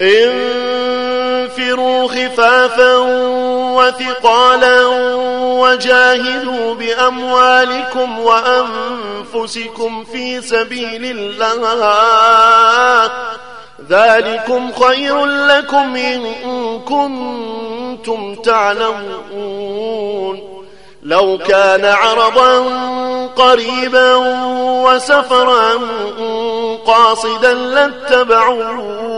انفروا خفافا وثقالا وجاهدوا بأموالكم وأنفسكم في سبيل الله. ذلكم خير لكم إن كنتم تعلمون. لو كان عرضا قريبا وسفرا قاصدا لاتبعوك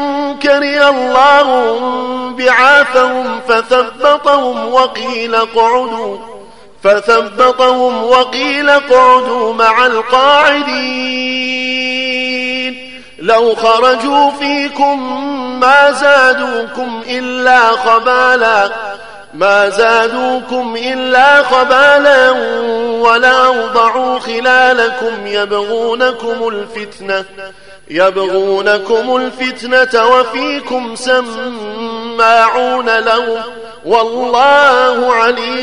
كره الله بعاثهم فثبطهم وقيل اقعدوا فثبطهم وقيل اقعدوا مع القاعدين. لو خرجوا فيكم ما زادوكم إلا خبالا ما زادوكم إلا خبالا ولا أوضعوا خلالكم يبغونكم الفتنة يبغونكم الفتنة وفيكم سماعون له والله عليم